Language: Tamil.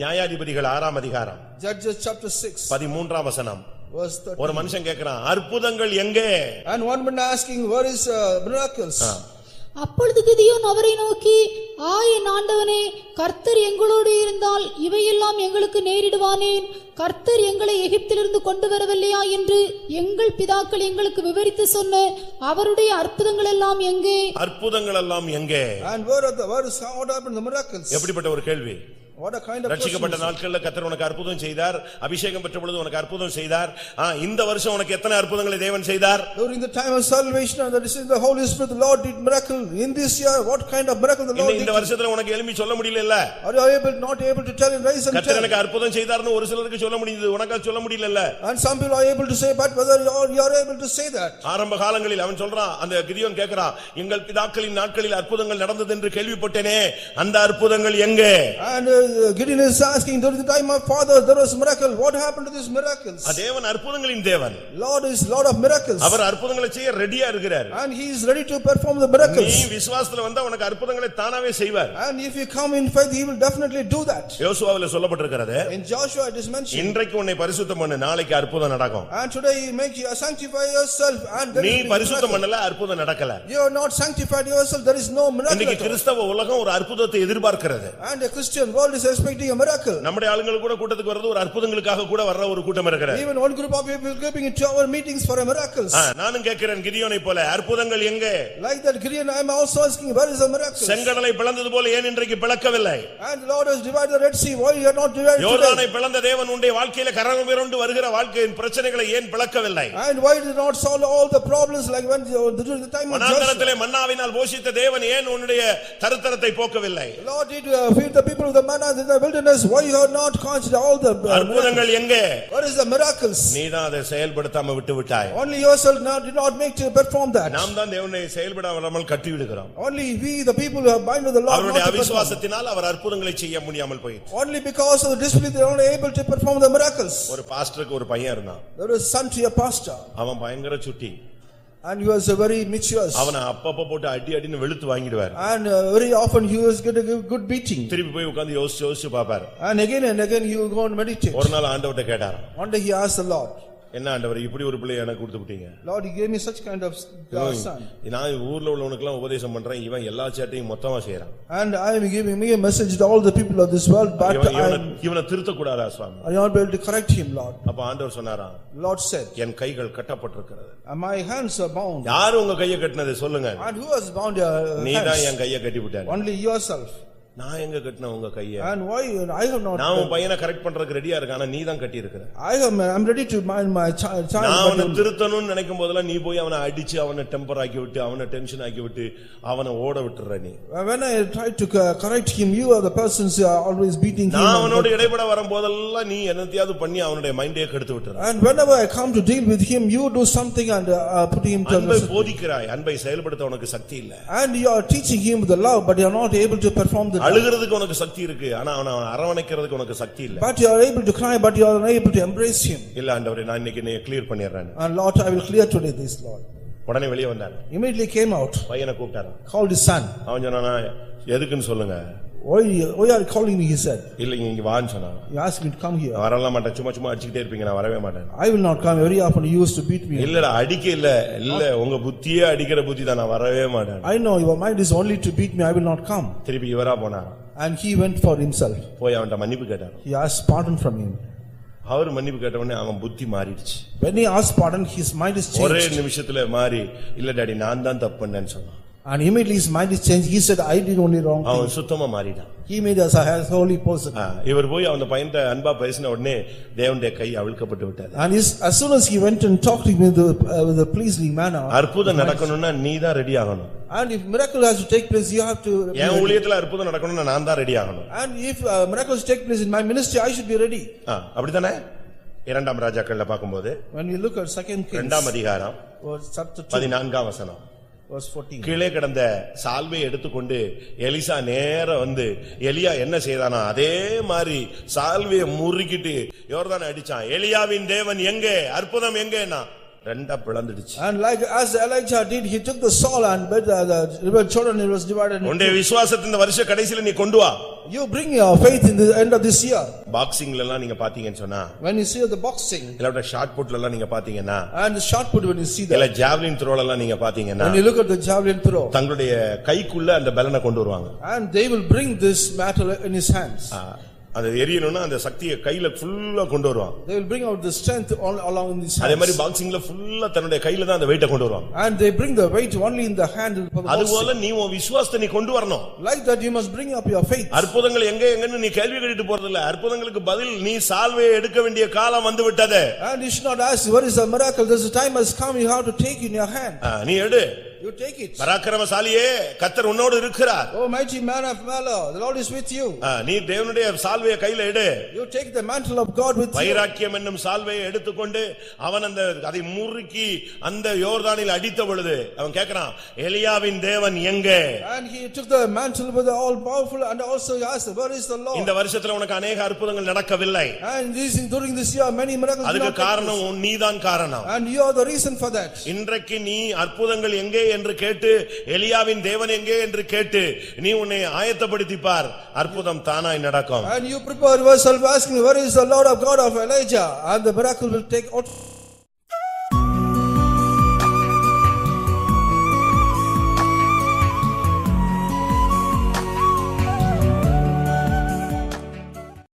நியாயாதிபதிகள் ஆறாம் அதிகாரம். Judges chapter 6, பதிமூன்றாம் வசனம். verse 30. ஒரு மனுஷன் கேக்குறான் அற்புதங்கள் எங்கே? And one man asking, where is uh, miracles? அப்பொழுது கிதியோன் அவரை நோக்கி ஆ என் ஆண்டவனே கர்த்தர் எங்களோடு இருந்தால் இவையெல்லாம் எங்களுக்கு நேரிடுவானேன். கர்த்தர் எங்களை எகிப்திலிருந்து கொண்டு வரவில்லையா என்று எங்கள் பிதாக்கள் எங்களுக்கு விவரித்து சொன்ன அவருடைய அற்புதங்கள் எல்லாம் எங்கே? அற்புதங்கள் எல்லாம் எங்கே? And where are the, where is, what happened to the miracles? எப்படிப்பட்ட ஒரு கேள்வி? What a kind of ரட்சிக்கப்பட்ட. நாட்கள்ல கத்தர் உனக்கு அற்புதம் செய்தார் அபிஷேகம் பெற்ற பொழுது உனக்கு அற்புதம் செய்தார் ஆ, இந்த வருஷம் உனக்கு எத்தனை அற்புதங்களை தேவன் செய்தார் During the time of salvation and the receiving the Holy Spirit, the Lord did miracle. In this year, what kind of miracle the Lord இன்னும் did? இந்த வருஷத்துல உனக்கு எழுப்பி சொல்ல முடியல Are you able, not able to tell in rise and கத்தர் tell? எனக்கு அற்புதம் செய்தார்னு ஒரு சிலருக்கு சொல்ல முடியுது உனக்கு சொல்ல முடியல And some people are able to say, but whether you are, you are able to say that. ஆரம்ப காலங்களில் அவன் சொல்றான் அந்த கிதியோன் கேக்குறான் எங்கள் பிதாக்களின் நாட்களில் அற்புதங்கள் நடந்தது என்று கேள்விப்பட்டேனே அந்த அற்புதங்கள் எங்கே And uh, Gideon is asking, during the time of father, there was miracle. What happened to these miracles? ஆ, தேவன் அற்புதங்களின் தேவன் Lord is Lord of miracles. அவர் அற்புதங்களை செய்ய ரெடியா இருக்கிறார் And he is ready to perform the நீ miracles. விசுவாசத்துல வந்தா உனக்கு அற்புதங்களை தானாவே செய்வார் And if you come in faith, he will definitely do that. யோசுவாவில் சொல்லப்பட்டிருக்கிறது In Joshua it is mentioned. இன்றைக்கு உன்னை பரிசுத்தம் பண்ணு நாளைக்கு அற்புதம் நடக்கும் And today you make you sanctify yourself and there நீ is பரிசுத்தம் miracle. பண்ணல அற்புதம் நடக்கல You are not sanctified yourself, there is no miracle. இன்னைக்கு at all. கிறிஸ்தவ உலகம் ஒரு அற்புதத்தை எதிர்பார்க்கிறது And a Christian world is expecting a miracle. நம்முடைய ஆளுங்களுக்கு கூட கூட்டத்துக்கு வர்றது ஒரு அற்புதங்களுக்காக கூட வர்ற ஒரு கூட்டம் இருக்கிறது Even one group of people coming into our meetings for a miracles. ஆ, நானும் கேட்கிறேன் கிதியோனை போல அற்புதங்கள் எங்கே Like that Gideon, I am also asking, where is the miracle? செங்கடலை பிளந்தது போல ஏன் இன்றைக்கு பிளக்கவில்லை And the Lord has divided the Red Sea, why you are not divided யோர்தானை today? பிளந்த தேவன் உன்னுடைய வாழ்க்கையில கரம் பிறண்டு வருகிற வாழ்க்கையின் பிரச்சனைகளை ஏன் பிளக்கவில்லை And why did not solve all the problems like when you- during the time of Joshua? மனாந்தரத்திலே மன்னாவினால் போஷித்த தேவன் ஏன் உன்னுடைய தருத்தரத்தை போக்கவில்லை The Lord did uh, feed the people of the manna in the wilderness, why you have not considered all the uh, miracles? அற்புதங்கள் எங்கே What is the miracles? நீதான் அதை செயல்படுத்தாம விட்டு விட்டாய் Only yourself now did not make to perform that. நாம் தான் தேவனை செயல்படாமல் கட்டி விடுகிறோம் Only we, the people who are bind with the Lord, அவருடைய not to perform. அவிசுவாசத்தினால் அவர் அற்புதங்களை செய்ய முடியாமல் போயிடுச்சு Only because of the disbelief, they are not able to perform the miracles. ஒரு பாஸ்டருக்கு ஒரு பையன் இருந்தான் There was son to a pastor, அவன் பயங்கர சுட்டி and he was a very mature. அவனை அப்பப்ப போட்டு அடி அடின்னு வெளுத்து வாங்கிடுவார் And uh, very often he was getting a good beating. திருப்பி போய் உட்கார்ந்து யோசிச்சு யோசிச்சு பாப்பாரு And again and again he would go and meditate. ஒரு நாள் ஆண்டவர்ட்ட கேட்டார் One day he asked the Lord, என்ன ஆண்டவர் இப்படி ஒரு பிள்ளைய எனக்கு கொடுத்து விட்டீங்க Lord, you gave me such kind of uh, son. நான் ஊர்ல உள்ளவனுக்கெல்லாம் உபதேசம் பண்றேன் இவன் எல்லா சேட்டையும் மொத்தமா செய்யறான் And I am giving me a message to all the people of this world, but இவன் திருத்த கூடாதா சுவாமி I not able to correct him, Lord. அப்ப ஆண்டவர் சொன்னாராம் Lord said, என் கைகள் கட்டப்பட்டிருக்கிறது "And my hands are bound. யாரு உங்க கையை கட்டினது சொல்லுங்க And who has bound your நீ தான் hands? என் கையை கட்டி விட்டாரு Only yourself. நான் எங்க கட்டின உங்க கைய And why, I have not, நான் உன் பையனை கரெக்ட் பண்றதுக்கு ரெடியா இருக்கேன் ஆனா நீ தான் கட்டி இருக்கிற I am, I am ready to mind my child, நான் child, அவனை but you- திருத்தணும்னு நினைக்கும் போதெல்லாம் நீ போய் அவனை அடிச்சு அவனை டெம்பர் ஆக்கி விட்டு அவனை டென்ஷன் ஆக்கி விட்டு அவனை ஓட விட்டுற நீ when I try to co- correct him, you are the persons who are always beating him. நான் and- அவனோட இடைப்பட வரும்போதெல்லாம் நீ என்னத்தையாவது பண்ணி அவனுடைய மைண்டே கெடுத்து விட்டுற And whenever I come to deal with him, you do something and uh, put him to அன்பை போதிக்கிறாய் அன்பை செயல்படுத்த உனக்கு சக்தி இல்ல And you are teaching him the love, but you are not able to perform the love. அழுகிறதுக்கு உனக்கு சக்தி இருக்கு. ஆனா அவனை அரவணைக்கிறதுக்கு உனக்கு சக்தி இல்ல. But you are able to cry, but you are unable to embrace him. இல்ல ஆண்டவரே நான் இன்னைக்கு நீ கிளியர் பண்ணிடுறேன். And Lord, I will clear today this, Lord. உடனே வெளியே வந்தார். Immediately came out, பையனை கூப்பிட்டாரு called his son. அவன் சொன்னானா எதுக்குன்னு சொல்லுங்க? Why, why are you calling me, he said. இல்லைங்க இங்க வான்னு சொன்னான் He asked me to come here. நான் வரலாம் மாட்டேன் சும்மா சும்மா அடிச்சுக்கிட்டே இருப்பீங்க நான் வரவே மாட்டேன் I will not come. Very often you used to beat me. இல்லடா அடிக்க இல்ல இல்ல உங்க புத்தியே அடிக்கிற புத்தி தான் நான் வரவே மாட்டேன் I know your mind is only to beat me, I will not come. திருப்பி இவரா போனார் And he went for himself. போய் அவன்கிட்ட மன்னிப்பு கேட்டார் He asked pardon from him. அவர் மன்னிப்பு கேட்ட உடனே அவன் புத்தி மாறிடுச்சு When he asked pardon, his mind is ஒரே. நிமிஷத்துல மாறி இல்ல டாடி நான் தான் தப்பு பண்ணேன்னு சொன்னான் And immediately his mind is changed. He said, I did only wrong thing. அவன் சுத்தமா மாறிட்டான் He made us a holy person. ஆ, இவர் போய் அந்த பையன்ட்ட அன்பா பேசின உடனே தேவனுடைய கை அவிழ்க்கப்பட்டு விட்டது And his, as soon as he went and talked to him with a, uh, with a pleasing manner, அற்புதம் நடக்கணும்னா நீ தான் ரெடி ஆகணும் and if miracle has to take place, you have to. be N ready. ஊழியத்துல அற்புதம் நடக்கணும்னா நான் தான் ரெடி ஆகணும் And if uh, miracles take place in my ministry, I should be ready. ஆ, அப்படித்தானே இரண்டாம் ராஜாக்கள்ல பார்க்கும்போது When we look at second Kings, இரண்டாம் அதிகாரம் verse chapter two, பதினான்காம் வசனம் verse fourteen. கீழே கிடந்த சால்வை எடுத்துக்கொண்டு எலிசா நேர வந்து எலியா என்ன செய்தானா? அதே மாதிரி சால்வையை முறுக்கிட்டு யோர்தானை அடிச்சான். எலியாவின் தேவன் எங்கே? அற்புதம் எங்கேன்னா? ரெண்டா பிளந்துடுச்சு. And like as Elijah did, he took the soul and bet the, the river Jordan, it was divided. in உன்னுடைய விசுவாசத்தின் இந்த வருஷ கடைசியில நீ கொண்டு வா. You bring your faith in the end of this year. பாக்ஸிங்ல எல்லாம் நீங்க பாத்தீங்கன்னு சொன்னா When you see the boxing இல்லாட்ட ஷார்ட் புட்ல எல்லாம் நீங்க பாத்தீங்கன்னா and the shot put, when you see இல்ல that, ஜாவ்லின் த்ரோல எல்லாம் நீங்க பாத்தீங்கன்னா when you look at the javelin throw, தங்களுடைய கைக்குள்ள அந்த பலனை கொண்டு வருவாங்க and they will bring this matter in his hands. ஆ, அது எரியணும்னா அந்த சக்தியை கையில ஃபுல்லா கொண்டு வருவாங்க They will bring out the strength all along in his அதே மாதிரி. பாக்ஸிங்ல ஃபுல்லா தன்னுடைய கையில தான் அந்த வெயிட்ட கொண்டு வருவாங்க And they bring the weight only in the hand boxing. அதுபோல நீ உன் விசுவாசத்தை நீ கொண்டு வரணும் Like that, you must bring up your faith. அற்புதங்கள் எங்க எங்கன்னு நீ கேள்வி கேட்டுட்டு போறது இல்ல அற்புதங்களுக்கு பதில் நீ சால்வையை எடுக்க வேண்டிய காலம் வந்து விட்டது And you should not ask, what is the miracle? A time has come, you have to take in your hand. நீ எடு You take it. பராக்கிரமசாலியே கத்தர் உன்னோடு இருக்கிறார் Oh mighty man of valor, the Lord is with you. நீ தேவனுடைய சால்வையை கையில எடு You take the mantle of God with you. வைராக்கியம் என்னும் சால்வையை எடுத்துக்கொண்டு அவன் அந்த அதை முறுக்கி அந்த யோர்தானில் அடித்த பொழுது அவன் கேட்கிறான் எலியாவின் தேவன் எங்கே And he took the mantle with the all powerful and also asked, where is the Lord? இந்த வருஷத்துல உனக்கு அநேக அற்புதங்கள் நடக்கவில்லை And this, during this year, many miracles அதுக்கு காரணம் நீதான் காரணம். And you are the reason for that. இன்றைக்கு நீ அற்புதங்கள் எங்கே என்று கேட்டு எலியாவின் தேவன் எங்கே என்று கேட்டு நீ உன்னை ஆயத்தப்படுத்தி பார் அற்புதம் தானாய் நடக்கும் And you prepare yourself asking, where is the Lord of God of Elijah? And the miracle will take out